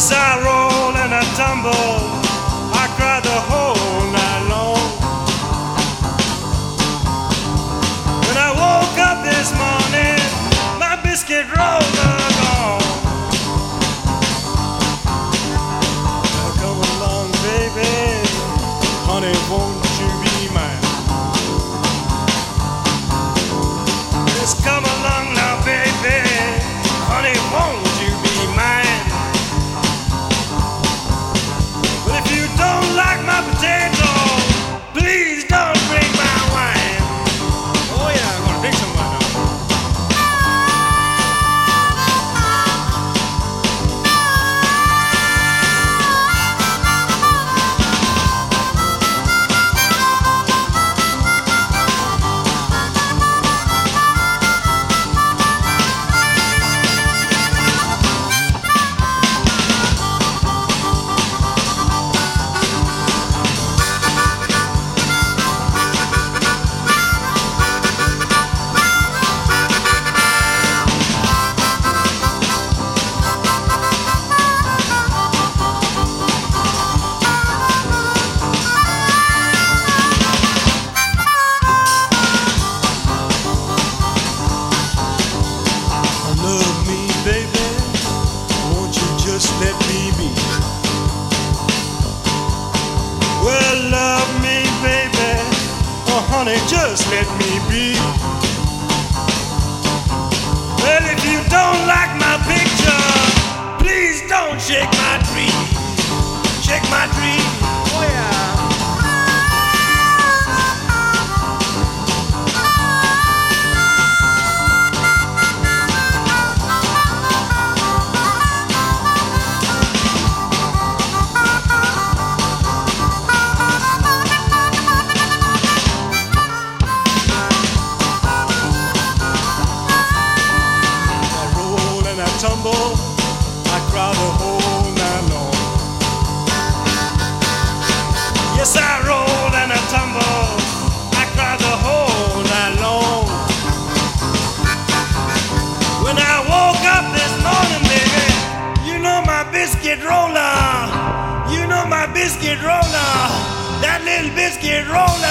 سر رول بو بی ویلو میب کہ یونوبا بسکٹ رولا ڈالیل بسکٹ رو ل